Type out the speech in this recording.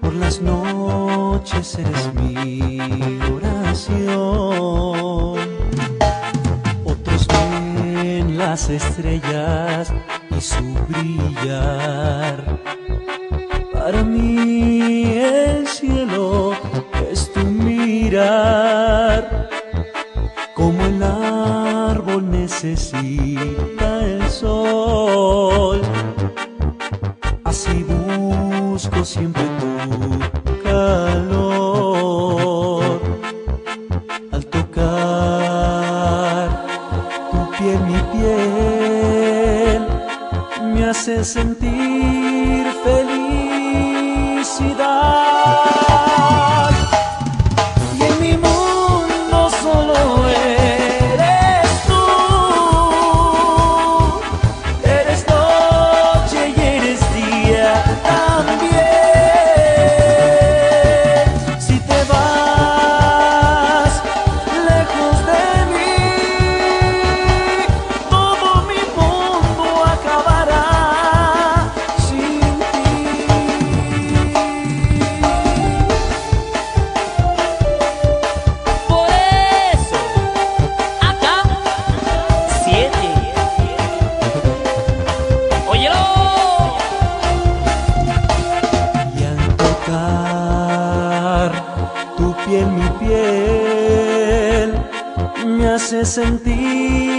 Por las noches eres mi oración. Otros ven las estrellas y su brillar. Para mí el cielo es tu mirar, como el árbol necesita el sol. Siempre tu calor. Al tocar tu piel, mi piel, me hace sentir felicidad. piel, mi piel, me hace sentir